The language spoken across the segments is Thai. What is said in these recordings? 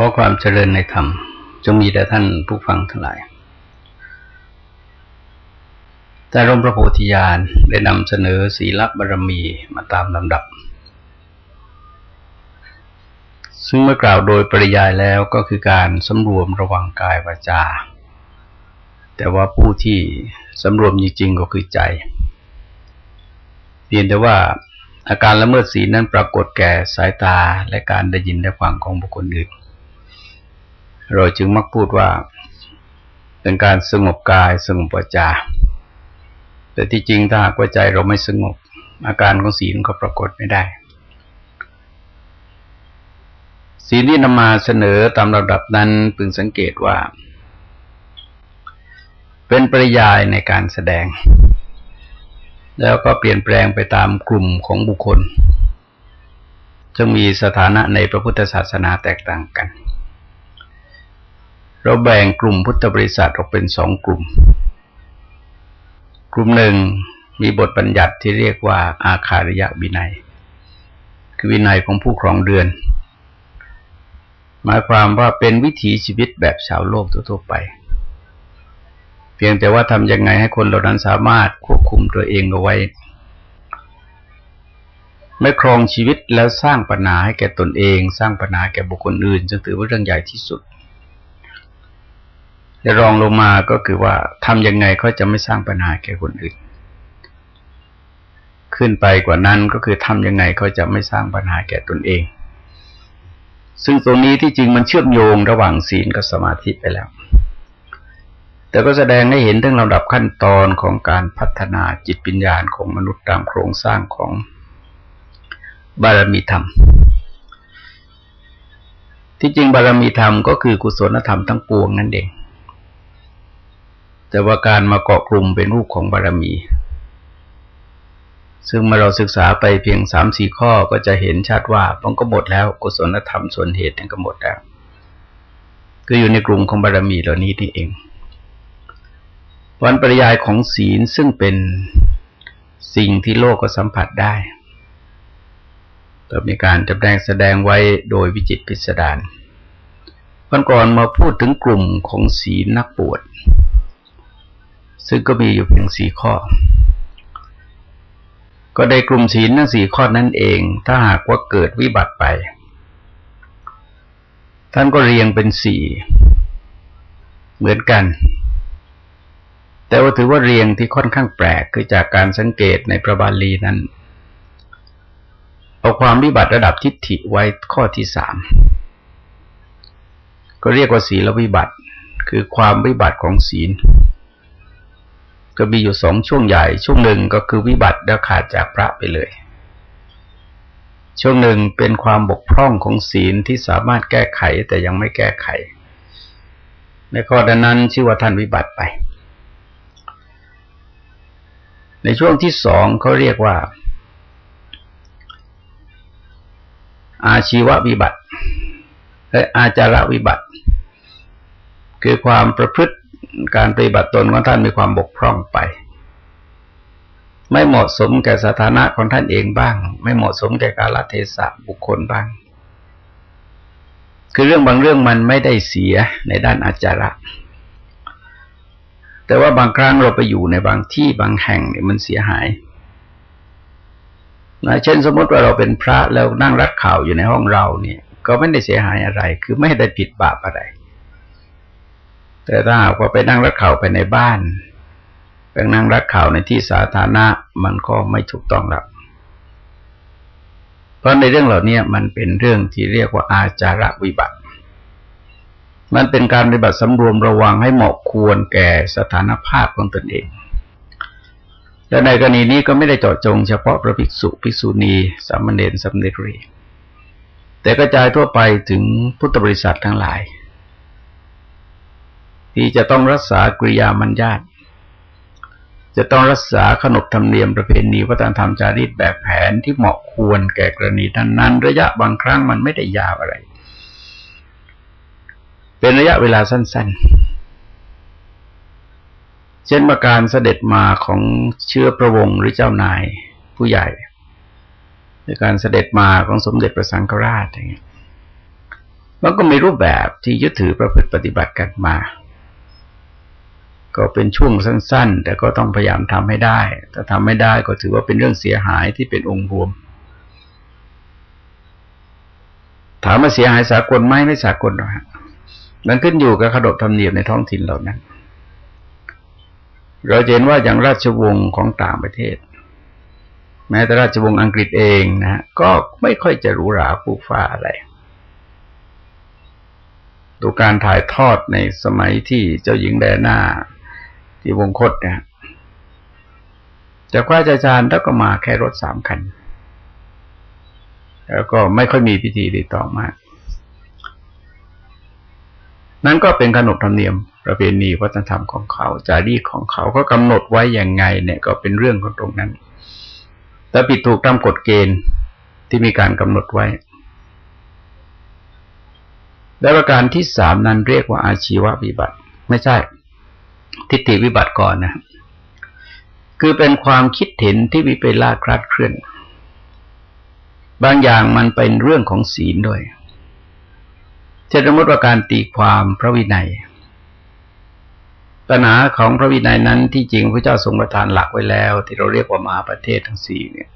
ขอความเจริญในธรรมจงมีแด่ท่านผู้ฟังทั้งหลาย แต่ร่มพระโพธิญาณได้นำเสนอศีลบารมีมาตามลำดับ ซึ่งเมื่อกล่าวโดยปริยายแล้วก็คือการสำรวมระวังกายวาจา แต่ว่าผู้ที่สำรวมจริงๆก็คือใจเพียงแต่ว่าอาการละเมิดศีลนั้นปรากฏแก่สายตาและการได้ยินได้ฟังของบุคคลอื่น เราจึงมักพูดว่า เป็นการสงบกายสงบวาจา แต่ที่จริงถ้าหากว่าใจเราไม่สงบ อาการของศีลก็ปรากฏไม่ได้ศีลที่นำมาเสนอตามระดับนั้นพึงสังเกตว่า เป็นปริยายในการแสดง แล้วก็เปลี่ยนแปลงไปตามกลุ่มของบุคคลจึงมีสถานะในพระพุทธศาสนาแตกต่างกัน เราแบ่งกลุ่มพุทธบริษัทออกเป็นสองกลุ่ม กลุ่มหนึ่งมีบทบัญญัติที่เรียกว่าอาคาริยวินัย คือวินัยของผู้ครองเรือน หมายความว่าเป็นวิถีชีวิตแบบชาวโลกทั่วไป เพียงแต่ว่าทำยังไงให้คนเหล่านั้นสามารถควบคุมตัวเองเอาไว้ ไม่ครองชีวิตแล้วสร้างปัญหาให้แก่ตนเอง สร้างปัญหาแก่บุคคลอื่นจึงถือว่าเรื่องใหญ่ที่สุด จะรองลงมาก็คือว่าทำยังไงก็จะไม่สร้างปัญหาแก่คนอื่น ขึ้นไปกว่านั้นก็คือทำยังไงก็จะไม่สร้างปัญหาแก่ตนเอง ซึ่งตรงนี้ที่จริงมันเชื่อมโยงระหว่างศีลกับสมาธิไปแล้ว แต่ก็แสดงให้เห็นถึงลำดับขั้นตอนของการพัฒนาจิตปัญญาของมนุษย์ตามโครงสร้างของบารมีธรรมที่จริงบารมีธรรมก็คือกุศลธรรมทั้งปวงนั่นเอง แต่ว่าการมาเกาะกลุ่มเป็นรูปของบารมี ซึ่งเมื่อเราศึกษาไปเพียงสามสี่ข้อก็จะเห็นชัดว่ามันก็หมดแล้วกุศลธรรมส่วนเหตุนั้นก็หมดแล้วก็อยู่ในกลุ่มของบารมีเหล่านี้นี่เอง วันปริยายของศีลซึ่งเป็นสิ่งที่โลกก็สัมผัสได้ก็มีการจำแสดงแสดงไว้โดยวิจิตพิสดารวันก่อนมาพูดถึงกลุ่มของศีลนักบวช ซึ่งก็มีอยู่เพียงสี่ข้อ ก็ได้กลุ่มศีลทั้งสี่ข้อนั่นเอง ถ้าหากว่าเกิดวิบัติไป ท่านก็เรียงเป็นสี่เหมือนกัน แต่ว่าถือว่าเรียงที่ค่อนข้างแปลกคือจากการสังเกตในพระบาลีนั้น เอาความวิบัติระดับทิฏฐิไว้ข้อที่สามก็เรียกว่าศีลวิบัติ คือความวิบัติของศีล ก็มีอยู่สองช่วงใหญ่ ช่วงหนึ่งก็คือวิบัติแล้วขาดจากพระไปเลย ช่วงหนึ่งเป็นความบกพร่องของศีลที่สามารถแก้ไขแต่ยังไม่แก้ไข ในข้อนั้นชื่อว่าท่านวิบัติไป ในช่วงที่สองเขาเรียกว่า อาชีววิบัติและอาจาระวิบัติ คือความประพฤติ การปฏิบัติตนของท่านมีความบกพร่องไป ไม่เหมาะสมแก่สถานะของท่านเองบ้าง ไม่เหมาะสมแก่กาลเทศะบุคคลบ้าง คือเรื่องบางเรื่องมันไม่ได้เสียในด้านอาจาระ แต่ว่าบางครั้งเราไปอยู่ในบางที่บางแห่งเนี่ยมันเสียหายนะเช่นสมมติว่าเราเป็นพระแล้วนั่งรักข่าวอยู่ในห้องเราเนี่ย ก็ไม่ได้เสียหายอะไร คือไม่ได้ผิดบาปอะไร แต่ถ้าหากว่าไปนั่งรักเข่าไปในบ้านไปนั่งรักเข่าในที่สาธารณะมันก็ไม่ถูกต้องแล้วเพราะในเรื่องเหล่านี้มันเป็นเรื่องที่เรียกว่าอาจาระวิบัติ มันเป็นการปฏิบัติสำรวมระวังให้เหมาะควรแก่สถานภาพของตนเอง และในกรณีนี้ก็ไม่ได้เจาะจงเฉพาะพระภิกษุภิกษุณีสามเณรสามเณรีแต่กระจายทั่วไปถึงพุทธบริษัททั้งหลาย ที่จะต้องรักษากริยามัญญาตจะต้องรักษาขนบธรรมเนียมประเพณีวัฒนธรรมจารีตแบบแผนที่เหมาะควรแก่กรณีนั้นๆระยะบางครั้งมันไม่ได้ยาวอะไร เป็นระยะเวลาสั้น ๆ เช่นมาการเสด็จมาของเชื้อพระวงศ์หรือเจ้านายผู้ใหญ่ในการเสด็จมาของสมเด็จพระสังฆราชอย่างเงี้ยมันก็มีรูปแบบที่ยึดถือประพฤติปฏิบัติกันมา ก็เป็นช่วงสั้น ๆ แต่ก็ต้องพยายามทำให้ได้ ถ้าทำไม่ได้ก็ถือว่าเป็นเรื่องเสียหายที่เป็นองค์รวม ถามมาเสียหายสากลไหมไม่สากลหรอกมันขึ้นอยู่กับขดบธรรมเนียมในท้องถิ่นเหล่านั้น เราเห็นว่าอย่างราชวงศ์ของต่างประเทศ แม้แต่ราชวงศ์อังกฤษเองนะก็ไม่ค่อยจะหรูหราฟูฟ้าอะไรดูการถ่ายทอดในสมัยที่เจ้าหญิงแดน่า ที่วงคตเนี่ยจากว่าอาจารย์แล้วก็มาแค่รถสามคัน แล้วก็ไม่ค่อยมีพิธีดีต่อมากนั่นก็เป็นขนบธรรมเนียมประเพณีวัฒนธรรมของเขา จารีตของเขาก็กำหนดไว้อย่างไง เนี่ยก็เป็นเรื่องของตรงนั้น แต่ผิดถูกตามกฎเกณฑ์ที่มีการกำหนดไว้และประการที่สามนั้นเรียกว่าอาชีววิบัติ ไม่ใช่ ทิฏฐิวิบัติก่อนนะคือเป็นความคิดเห็นที่วิปลาสคลาดเคลื่อน บางอย่างมันเป็นเรื่องของศีลด้วยเช่นสมมติว่าการตีความพระวินัยปัญหาของพระวินัยนั้นที่จริงพระเจ้าทรงประทานหลักไว้แล้ว ที่เราเรียกว่ามหาประเทศทั้งสี่เนี่ย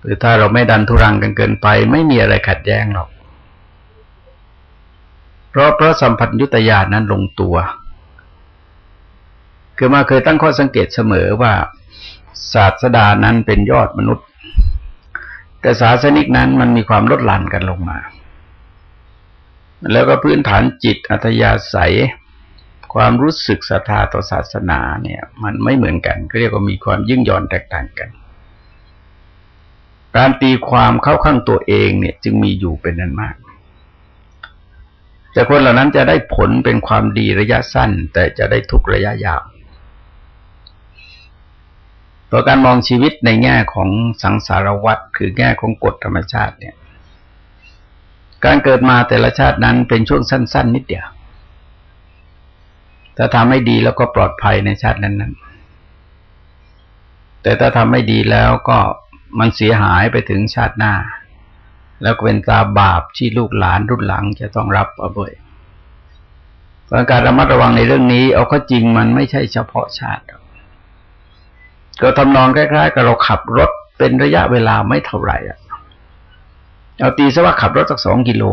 หรือถ้าเราไม่ดันทุรังกันเกินไป ไม่มีอะไรขัดแย้งหรอก เพราะพระสัมพันยุตยานั้นลงตัว คือมาเคยตั้งข้อสังเกตเสมอว่าศาสดานั้นเป็นยอดมนุษย์ แต่ศาสนิกนั้นมันมีความลดหลั่นกันลงมา แล้วก็พื้นฐานจิตอัธยาศัย ความรู้สึกศรัทธาต่อศาสนาเนี่ย มันไม่เหมือนกันก็เรียกว่ามีความยิ่งย่อนแตกต่างกันการตีความเข้าข้างตัวเองเนี่ย จึงมีอยู่เป็นนั้นมาก แต่คนเหล่านั้นจะได้ผลเป็นความดีระยะสั้น แต่จะได้ทุกระยะยาว ต่อการมองชีวิตในแง่ของสังสารวัฏคือแง่ของกฎธรรมชาติเนี่ย การเกิดมาแต่ละชาตินั้นเป็นช่วงสั้น ๆ นิดเดียวถ้าทำให้ดีแล้วก็ปลอดภัยในชาตินั้นๆ แต่ถ้าทำไม่ดีแล้วก็มันเสียหายไปถึงชาติหน้า แล้วก็เป็นตาบาปที่ลูกหลานรุ่นหลังจะต้องรับเอาไว้การระมัดระวังในเรื่องนี้ เอาข้อจริงมันไม่ใช่เฉพาะชาติก็ ทำนองคล้ายๆกับเราขับรถเป็นระยะเวลาไม่เท่าไหร่อะเอาตีซะว่าขับรถสักสองกิโล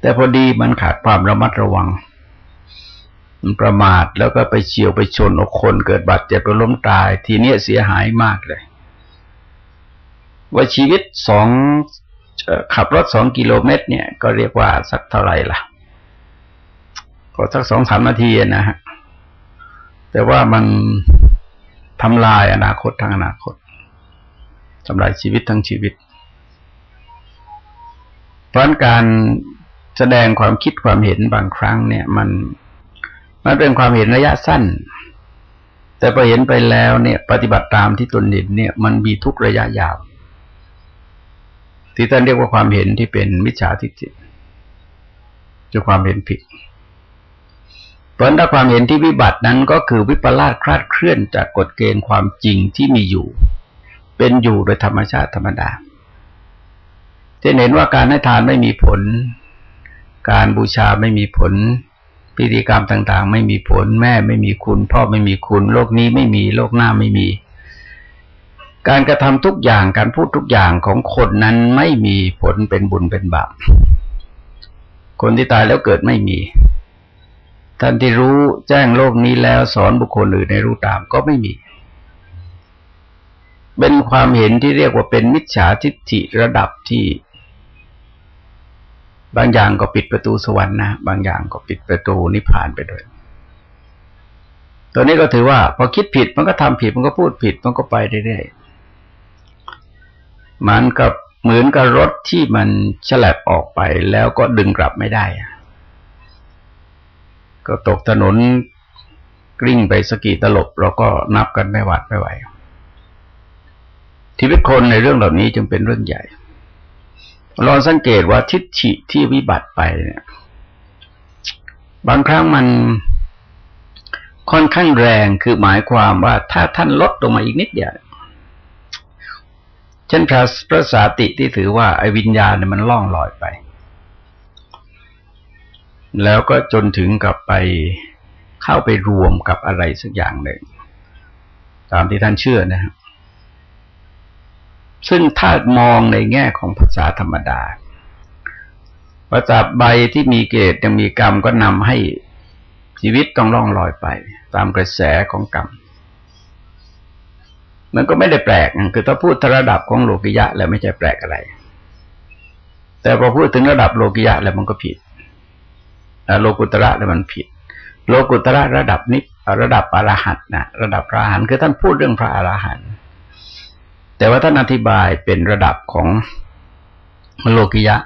แต่พอดีมันขาดความระมัดระวัง มันประมาทแล้วก็ไปเฉียวไปชนอคนเกิดบาดเจ็บไปล้มตาย ทีเนี้ยเสียหายมากเลย ว่าชีวิตสองขับรถสองกิโลเมตร เนี่ย ก็เรียกว่าสักเท่าไหร่ล่ะ ก็สักสองสามนาทีนะฮะ แต่ว่ามัน ทำลายอนาคตทางอนาคตทำลายชีวิตทั้งชีวิต เพราะการแสดงความคิดความเห็นบางครั้งเนี่ย มันมันเป็นความเห็นระยะสั้น แต่พอเห็นไปแล้วเนี่ย ปฏิบัติตามที่ตนเห็นเนี่ย มันมีทุกระยะยาว ที่ท่านเรียกว่าความเห็นที่เป็นมิจฉาทิฏฐิคือความเห็นผิด ผลถ้าความเห็นที่วิบัตินั้นก็คือวิปลาสคลาดเคลื่อนจากกฎเกณฑ์ความจริงที่มีอยู่ เป็นอยู่โดยธรรมชาติธรรมดาจะเห็นว่าการให้ทานไม่มีผล การบูชาไม่มีผล พิธีกรรมต่างๆ ไม่มีผล แม่ไม่มีคุณ พ่อไม่มีคุณ โลกนี้ไม่มีโลกหน้าไม่มี การกระทำทุกอย่างการพูดทุกอย่างของคนนั้นไม่มีผลเป็นบุญเป็นบาปคนที่ตายแล้วเกิดไม่มี ท่านที่รู้แจ้งโลกนี้แล้วสอนบุคคลอื่นในรู้ตามก็ไม่มี เป็นความเห็นที่เรียกว่าเป็นมิจฉาทิฏฐิระดับที่ บางอย่างก็ปิดประตูสวรรค์นะบางอย่างก็ปิดประตูนิพพานไปด้วยตัวนี้ก็ถือว่า พอคิดผิดมันก็ทำผิดมันก็พูดผิดมันก็ไปเรื่อยๆมันกับเหมือนกับรถที่มันฉลับออกไปแล้วก็ดึงกลับไม่ได้ ก็ตกถนนกลิ้งไปสกีตลบ เราก็นับกันไม่หวัดไม่ไหว ชีวิตคนในเรื่องเหล่านี้จึงเป็นเรื่องใหญ่ลองสังเกตว่าทิฏฐิที่วิบัติไปเนี่ย บางครั้งมันค่อนข้างแรงคือหมายความว่าถ้าท่านลดลงมาอีกนิดเดียวเช่นพระพระสาติที่ถือว่าไอ้วิญญาณเนี่ยมันล่องลอยไป แล้วก็จนถึงกับไปเข้าไปรวมกับอะไรสักอย่างหนึ่ง ตามที่ท่านเชื่อนะครับซึ่งถ้ามองในแง่ของภาษาธรรมดาภาษาใบที่มีเกตยังมีกรรมก็นำให้ชีวิตต้องล่องลอยไป ตามกระแสของกรรม มันก็ไม่ได้แปลกคือถ้าพูดระดับของโลกิยะแล้วไม่ใช่แปลกอะไร แต่พอพูดถึงระดับโลกิยะแล้วมันก็ผิด โลกุตระแล้วมันผิด โลกุตระระดับนิระดับอรหัตนะระดับพระอรหันต์คือท่านพูดเรื่องพระอรหันต์แต่ว่าท่านอธิบายเป็นระดับของโลกิยะ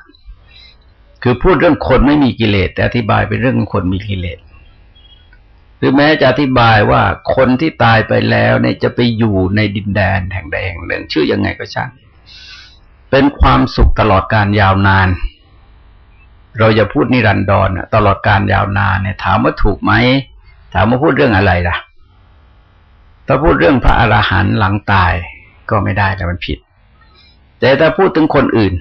คือพูดเรื่องคนไม่มีกิเลส แต่อธิบายเป็นเรื่องคนมีกิเลสหรือแม้จะอธิบายว่าคนที่ตายไปแล้วเนี่ยจะไปอยู่ในดินแดนแห่งใดแห่งหนึ่งชื่อยังไงก็ช่างเป็นความสุขตลอดการยาวนาน เราจะพูดนิรันดรตลอดการยาวนานเนี่ย ถามว่าถูกไหมถามว่าพูดเรื่องอะไรล่ะ ถ้าพูดเรื่องพระอราหันต์หลังตายก็ไม่ได้แต่มันผิด แต่ถ้าพูดถึงคนอื่น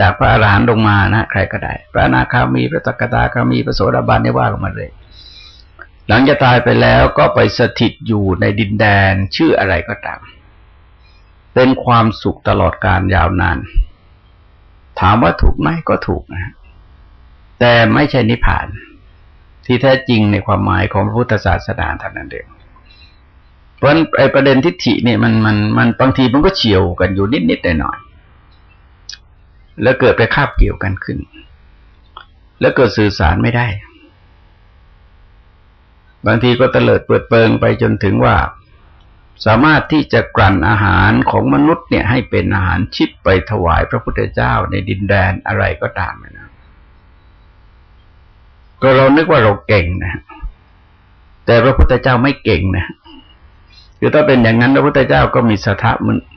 จากพระอรหันต์ลงมานะใครก็ได้ พระนาคามีพระตกตาคามีพระโสดาบันนี่ว่าลงมาเลย หลังจะตายไปแล้วก็ไปสถิตอยู่ในดินแดนชื่ออะไรก็ตาม เป็นความสุขตลอดการยาวนาน ถามว่าถูกไหมก็ถูกนะแต่ไม่ใช่นิพพาน ที่แท้จริงในความหมายของพระพุทธศาสนาเท่านั้นเองเพราะไอ้ประเด็นทิฏฐิเนี่ยมันมันมันบางทีมันก็เฉียวกันอยู่นิดนิดหน่อยหน่อยแล้วเกิดไปคาบเกี่ยวกันขึ้น แล้วเกิดสื่อสารไม่ได้ บางทีก็เตลิดเปิดเปิงไปจนถึงว่า สามารถที่จะกลั่นอาหารของมนุษย์เนี่ยให้เป็นอาหารชิปไปถวายพระพุทธเจ้าในดินแดนอะไรก็ตามนะก็เรานึกว่าเราเก่งนะแต่พระพุทธเจ้าไม่เก่งนะคือถ้าเป็นอย่างนั้นพระพุทธเจ้าก็มีสถา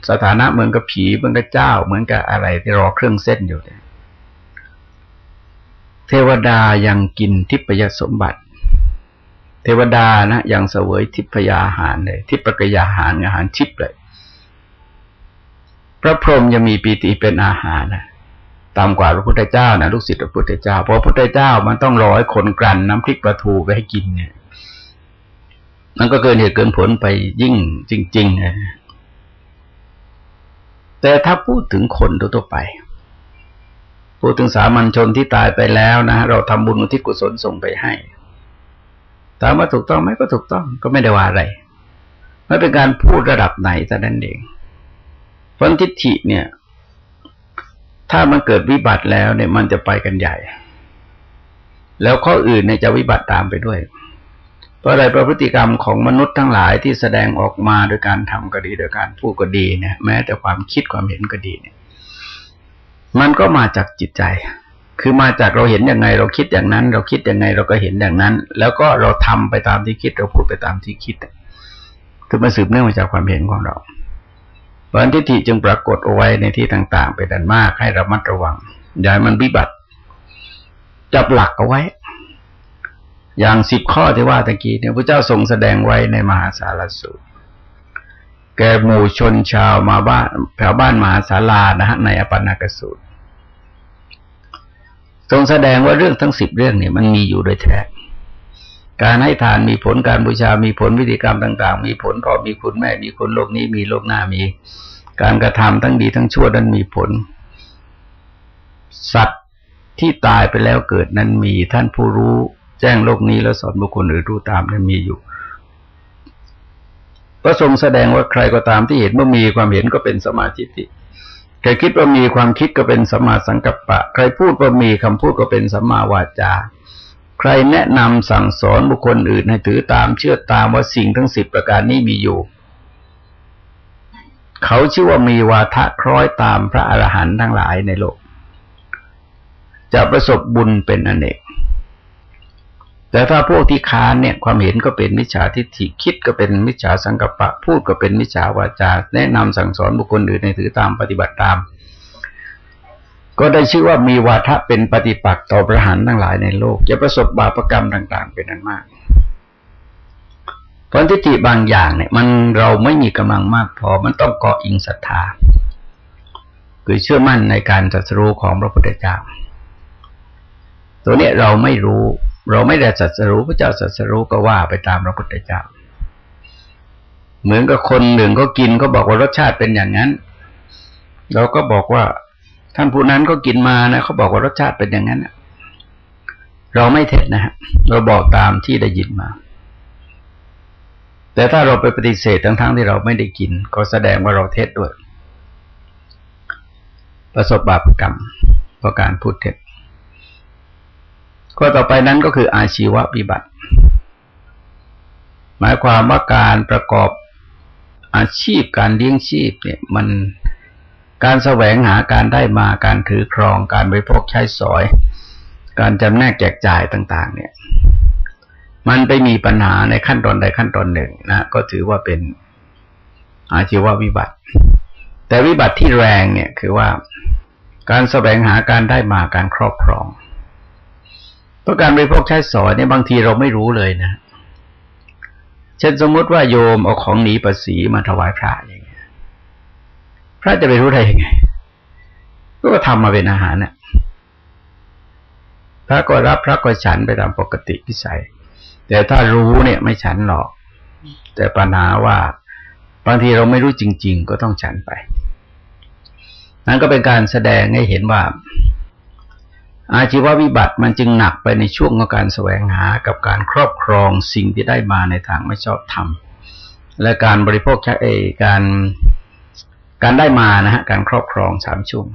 สถานะเหมือนกับผีเหมือนกับเจ้า เหมือนกับอะไรที่รอเครื่องเส้นอยู่เนี่ยเทวดายังกินทิพยสมบัติ เทวดานะยังเสวยทิพยาอาหารเลย ทิพกยาอาหารอาหารทิพเลย พระพรหมยังมีปีติเป็นอาหารนะตามกว่าพระพุทธเจ้านะลูกศิษย์พระพุทธเจ้า เพราะพระพุทธเจ้ามันต้องรอให้คนกลั่นน้ำพริกปลาทูไปให้กินเนี่ยมันก็เกินเหตุเกินผลไปยิ่งจริงๆนะแต่ถ้าพูดถึงคนทั่วไป พูดถึงสามัญชนที่ตายไปแล้วนะเราทำบุญอุทิศกุศลส่งไปให้ ถามว่าถูกต้องไหมก็ถูกต้อง ก็ไม่ได้ว่าอะไรไม่เป็นการพูดระดับไหนแต่นั้นเองผลทิฏฐิเนี่ย ถ้ามันเกิดวิบัติแล้วเนี่ยมันจะไปกันใหญ่ แล้วข้ออื่นเนี่ยจะวิบัติตามไปด้วย เพราะอะไรประพฤติกรรมของมนุษย์ทั้งหลายที่แสดงออกมาโดยการทำก็ดีโดยการพูดก็ดีเนี่ยแม้แต่ความคิดความเห็นก็ดีเนี่ย มันก็มาจากจิตใจ คือมาจากเราเห็นอยังไง เราคิดอย่างนั้น เราคิดอยังไงเราก็เห็นอย่างนั้น แล้วก็เราทำไปตามที่คิด เราพูดไปตามที่คิดคือมาสืบเนื่องมาจากความเห็นของเราเพราะทิฏฐิจึงปรากฏเอาไว้ในที่ต่างๆไปดันมากให้ระมัดระวังอย่าให้มันวิบัติ จับหลักเอาไว้ อย่างสิบข้อที่ว่าตะกี้เนี่ยพระเจ้าทรงแสดงไว้ในมหาสารสูตรแก่หมู่ชนชาวมาบ้านแถวบ้านมหาศาลานะฮะในอปันนากสูตร ทรงแสดงว่าเรื่องทั้งสิบเรื่องเนี่ยมันมีอยู่โดยแท้ การให้ทานมีผลการบูชา มีผลวิธีกรรมต่าง ๆ มีผลพ่อมีคุณแม่ มีคนโลกนี้มีโลกหน้ามี การกระทำทั้งดีทั้งชั่วนั้นมีผล สัตว์ที่ตายไปแล้วเกิดนั้นมีท่านผู้รู้แจ้งโลกนี้แล้วสอนบุคคลอื่นรู้ตามนั้นมีอยู่ก็ทรงแสดงว่าใครก็ตามที่เห็นว่ามีความเห็นก็เป็นสมาธิิ ใครคิดว่ามีความคิดก็เป็นสมาสังกัปปะ ใครพูดว่ามีคำพูดก็เป็นสัมมาวาจา ใครแนะนำสั่งสอนบุคคลอื่นให้ถือตามเชื่อตามว่าสิ่งทั้งสิบประการนี้มีอยู่ เขาชื่อว่ามีวาทะคล้อยตามพระอรหันต์ทั้งหลายในโลก จะประสบบุญเป็นอเนก แต่ถ้าพวกที่ค้านเนี่ยความเห็นก็เป็นมิจฉาทิฏฐิคิดก็เป็นมิจฉาสังกัปปะ พูดก็เป็นมิจฉาวาจา แนะนำสั่งสอนบุคคลอื่นในถือตามปฏิบัติตาม ก็ได้ชื่อว่ามีวาทะเป็นปฏิปักษ์ต่อประหารทั้งหลายในโลก จะประสบบาปรกรรมต่าง ๆ เป็นนั้นมากผลทิฏฐิบางอย่างเนี่ย มันเราไม่มีกำลังมากพอมันต้องเกาะอิงศรัทธา คือเชื่อมั่นในการตรัสรู้ของพระพุทธเจ้า ตัวเนี้ยเราไม่รู้ เราไม่ได้สัสรู้พระเจ้าสัสรู้ก็ว่าไปตามพระพุทธเจ้า เหมือนกับคนหนึ่งก็กินก็บอกว่ารสชาติเป็นอย่างนั้น เราก็บอกว่า ท่านผู้นั้นก็กินมานะเขาบอกว่ารสชาติเป็นอย่างนั้นเราไม่เท็จนะฮะเราบอกตามที่ได้ยินมา แต่ถ้าเราไปปฏิเสธทั้งๆที่เราไม่ได้กิน ก็แสดงว่าเราเท็จด้วย ประสบบาปกรรมเพราะการพูดเท็จ ข้อต่อไปนั้นก็คืออาชีววิบัติ หมายความว่าการประกอบอาชีพการเลี้ยงชีพเนี่ยมันการแสวงหาการได้มาการถือครองการบริโภคใช้สอย การจำแนกแจกจ่ายต่าง ๆ เนี่ย มันไปมีปัญหาในขั้นตอนใดขั้นตอนหนึ่งนะก็ถือว่าเป็นอาชีววิบัติ แต่วิบัติที่แรงเนี่ยคือว่าการแสวงหาการได้มาการครอบครอง ราะการบริโภคใช้สอยเนี่ยบางทีเราไม่รู้เลยนะ เช่นสมมติว่าโยมเอาของหนีภาษีมาถวายพระอย่างเงี้ย พระจะไปรู้ได้ยังไง ก็ทำมาเป็นอาหารเนี่ยพระก็รับพระก็ฉันไปตามปกติพิสัย แต่ถ้ารู้เนี่ยไม่ฉันหรอก แต่ปัญหาว่าบางทีเราไม่รู้จริง ๆ ก็ต้องฉันไป นั่นก็เป็นการแสดงให้เห็นว่า อาชีววิบัติมันจึงหนักไปในช่วงของการแสวงหากับการครอบครองสิ่งที่ได้มาในทางไม่ชอบธรรมและการบริโภคใช้เอการการได้มานะฮะการครอบครองสามช่วง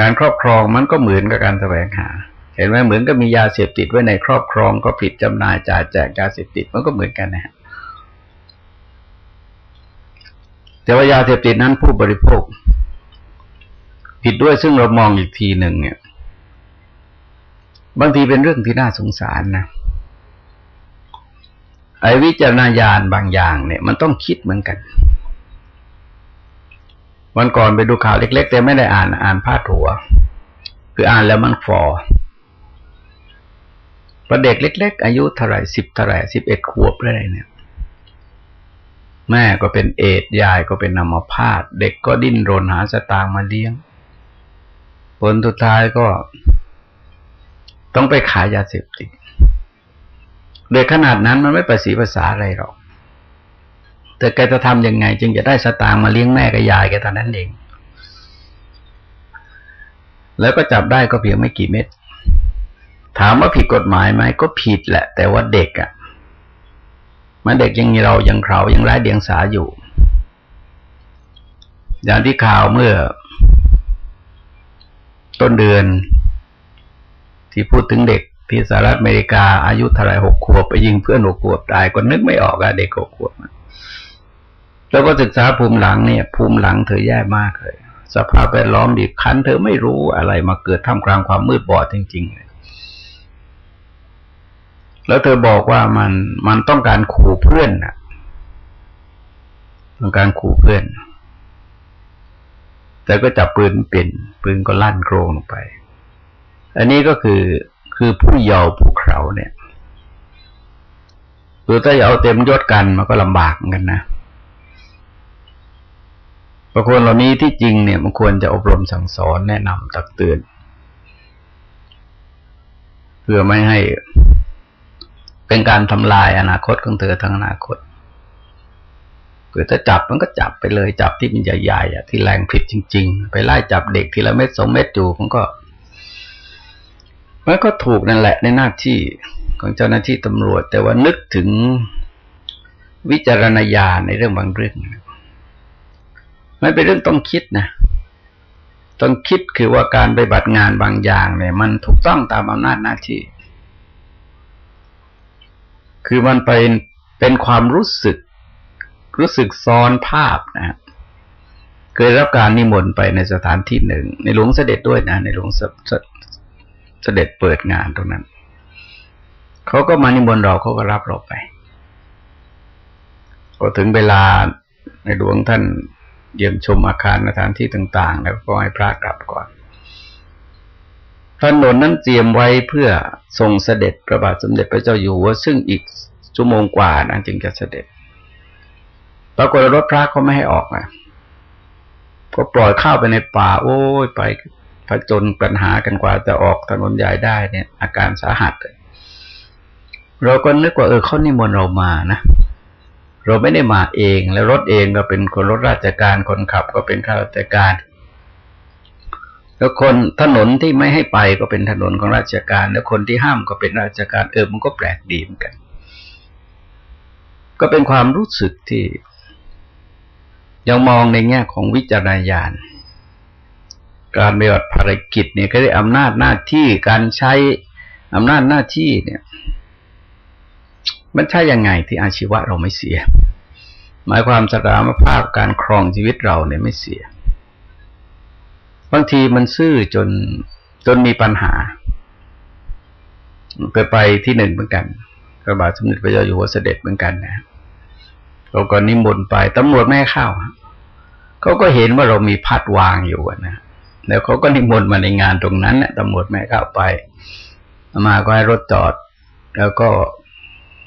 การครอบครองมันก็เหมือนกับการแสวงหา เห็นไหมเหมือนกับมียาเสพติดไว้ในครอบครองก็ผิดจำหน่ายจ่ายแจกยาเสพติดมันก็เหมือนกันนะฮะแต่ว่ายาเสพติดนั้นผู้บริโภค ผิดด้วยซึ่งเรามองอีกทีหนึ่งเนี่ย บางทีเป็นเรื่องที่น่าสงสารนะไอ้วิจารณญาณบางอย่างเนี่ย มันต้องคิดเหมือนกัน วันก่อนไปดูข่าวเล็ก ๆ แต่ไม่ได้อ่านอ่านพาดหัว คืออ่านแล้วมันฟอประเด็กเล็ก ๆ อายุเท่าไหร่สิบเท่าไหร่สิบเอ็ดขวบอะไรเนี่ย แม่ก็เป็นเอดยายก็เป็นนามาพาดเด็กก็ดิ้นรนหาสตางค์มาเลี้ยง ผลสุดท้ายก็ ต้องไปขายยาเสพติดโดยขนาดนั้นมันไม่ประสีภาษาอะไรหรอก แต่แกจะทำยังไง จึงจะได้สตางค์มาเลี้ยงแม่กับยายแกตอนนั้นเอง แล้วก็จับได้ก็เพียงไม่กี่เม็ด ถามว่าผิดกฎหมายไหมก็ผิดแหละ แต่ว่าเด็กอะ่ะ มันเด็กยังเรายังเขายังไร้เดียงสาอยู่ อย่างที่ข่าวเมื่อ ต้นเดือน ที่พูดถึงเด็กที่สหรัฐอเมริกาอายุเท่าไรหกขวบไปยิงเพื่อนหกขวบตายก็นึกไม่ออกอะเด็กหกขวบแล้วก็ศึกษาภูมิหลังเนี่ย ภูมิหลังเธอแย่มากเลย สภาพแวดล้อมบีบคั้น เธอไม่รู้อะไรมาเกิดท่ามกลางความมืดบอดจริงๆเลยแล้วเธอบอกว่ามันมันต้องการขู่เพื่อนนะต้องการขู่เพื่อน แต่ก็จับปืนเป็น ปืนก็ลั่นโครงลงไป อันนี้ก็คือคือผู้เยาว์ผู้เขาเนี่ยคือถ้าเอาเต็มยศกันมันก็ลำบากเหมือนกันนะบางคนเหล่านี้ที่จริงเนี่ยมันควรจะอบรมสั่งสอนแนะนำตักเตือน เพื่อไม่ให้เป็นการทำลายอนาคตของเธอทั้งอนาคต คือถ้าจับมันก็จับไปเลยจับที่มันใหญ่ๆอะที่แรงผิดจริง ๆ ไปไล่จับเด็กทีละเม็ดสองเม็ดอยู่มันก็มันก็ถูกนั่นแหละในหน้าที่ของเจ้าหน้าที่ตำรวจ แต่ว่านึกถึงวิจารณญาณในเรื่องบางเรื่องมันเป็นเรื่องต้องคิดนะต้องคิดคือว่าการไปบัติงานบางอย่างเนี่ย มันถูกต้องตามอำนาจหน้าที่ คือมันเป็นเป็นความรู้สึก รู้สึกซ้อนภาพนะ เคยรับการนิมนต์ไปในสถานที่หนึ่ง ในหลวงเสด็จด้วยนะ ในหลวงเสด็จเปิดงานตรงนั้น เขาก็มานิมนต์เราเขาก็รับเราไปพอถึงเวลาในหลวงท่านเยี่ยมชมอาคารสถานที่ต่าง ๆ แล้วก็ให้พระกลับก่อนถนนนั้นเตรียมไว้เพื่อทรงเสด็จพระบาทสมเด็จพระเจ้าอยู่หัวซึ่งอีกชั่วโมงกว่านั้นจึงจะเสด็จ ปรากฏรถพระเขาไม่ให้ออกอะก็ปล่อยเข้าไปในป่า โอ้ยไปผจญปัญหากันกว่าจะออกถนนใหญ่ได้เนี่ย อาการสาหัสเลยเราก็นึกว่าเออเขานิมนต์เรามานะเราไม่ได้มาเอง แล้วรถเองก็เป็นคนรถราชการคนขับก็เป็นข้าราชการแล้วคนถนนที่ไม่ให้ไปก็เป็นถนนของราชการ แล้วคนที่ห้ามก็เป็นราชการเออมันก็แปลกดีเหมือนกัน ก็เป็นความรู้สึกที่ ยังมองในแง่ของวิจารณญาณการปฏิบัติภารกิจเนี่ยก็ได้อำนาจหน้าที่การใช้อำนาจหน้าที่เนี่ย มันใช่ยังไงที่อาชีวะเราไม่เสีย หมายความสถานภาพการครองชีวิตเราเนี่ยไม่เสีย บางทีมันซื่อจนจนมีปัญหาเคยไปที่หนึ่งเหมือนกันพระบาทสมเด็จพระเจ้าอยู่หัวเสด็จเหมือนกันนะเราก็นิมนต์ไปตำรวจไม่เข้า เขาก็เห็นว่าเรามีพัดวางอยู่นะแล้วเขาก็นิมนต์มาในงานตรงนั้นเนี่ยตำรวจไม่เข้าไป มาก็ให้รถจอด แล้วก็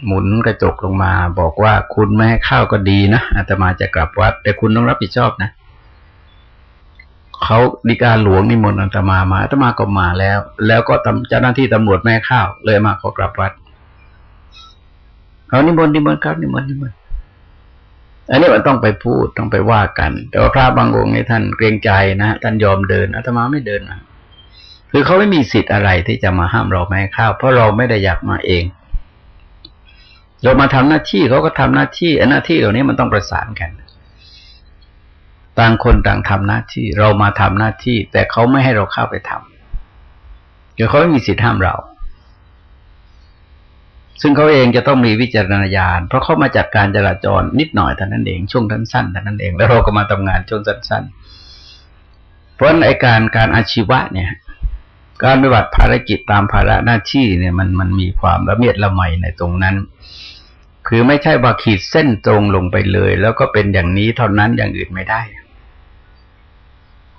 หมุนกระจกลงมาบอกว่าคุณไม่ให้เข้าก็ดีนะอาตมาจะกลับวัด แต่คุณต้องรับผิดชอบนะเขาดีการหลวงนิมนต์อาตมามาอาตมาก็มาแล้ว แล้วก็เจ้าหน้าที่ตำรวจแม่ข้าวเลยมาขอกลับวัดเขานิมนต์นิมนต์ครับนิมนต์นิมนต์ อันนี้มันต้องไปพูดต้องไปว่ากัน แต่ว่าพระบางองค์นี่ท่านเกรงใจนะท่านยอมเดินอาตมาไม่เดินนะคือเขาไม่มีสิทธิ์อะไรที่จะมาห้ามเราไม่ให้ข้าเพราะเราไม่ได้อยากมาเอง เรามาทำหน้าที่เขาก็ทำหน้าที่หน้าที่เหล่านี้มันต้องประสานกัน ต่างคนต่างทำหน้าที่ เรามาทำหน้าที่ แต่เขาไม่ให้เราเข้าไปทำเดี๋ยวเขาไม่มีสิทธิ์ห้ามเรา ซึ่งเขาเองจะต้องมีวิจารณญาณเพราะเขามาจัดการจราจรนิดหน่อยเท่านั้นเองช่วงสั้นๆเท่านั้นเอง แล้วเราก็มาทำงานช่วงสั้นๆเพราะในการการอาชีวะเนี่ย การปฏิบัติภารกิจตามภาระหน้าที่เนี่ยมันมันมีความละเมียดละไมในตรงนั้น คือไม่ใช่ว่าขีดเส้นตรงลงไปเลย แล้วก็เป็นอย่างนี้เท่านั้นอย่างอื่นไม่ได้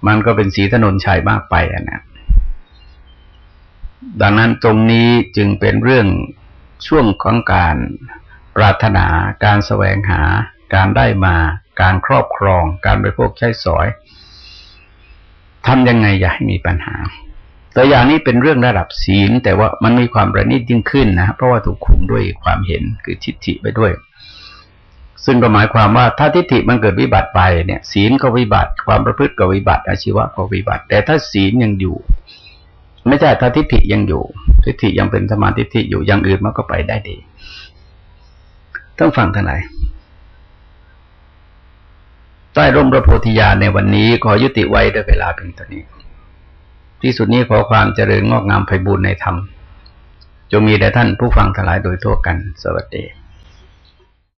มันก็เป็นสีถนนชัยมากไปอะนะดังนั้นตรงนี้จึงเป็นเรื่อง ช่วงของการปรารถนา การแสวงหา การได้มา การครอบครอง การไปพวกใช้สอยทำยังไงอย่าให้มีปัญหาตัวอย่างนี้เป็นเรื่องระดับศีล แต่ว่ามันมีความประณีตยิ่งขึ้นนะเพราะว่าถูกคุมด้วยความเห็นคือทิฏฐิไปด้วย ซึ่งก็หมายความว่าถ้าทิฏฐิมันเกิดวิบัติไปเนี่ย ศีลก็วิบัติ ความประพฤติก็วิบัติอาชีวะก็วิบัติ แต่ถ้าศีลยังอยู่ ไม่ใช่ถ้าทิฏฐิยังอยู่ ทิฏฐิยังเป็นสมาธิที่อยู่อย่างอื่นมันก็ไปได้ดี ต้องฟังท่านไหนใต้ร่มพระโพธิญาณในวันนี้ขอยุติไว้ด้วยเวลาเพียงเท่านี้ ที่สุดนี้ขอความเจริญงอกงามไพบูรณ์ในธรรมจงมีแด่ท่านผู้ฟังทั้งหลายโดยทั่วกัน สวัสดี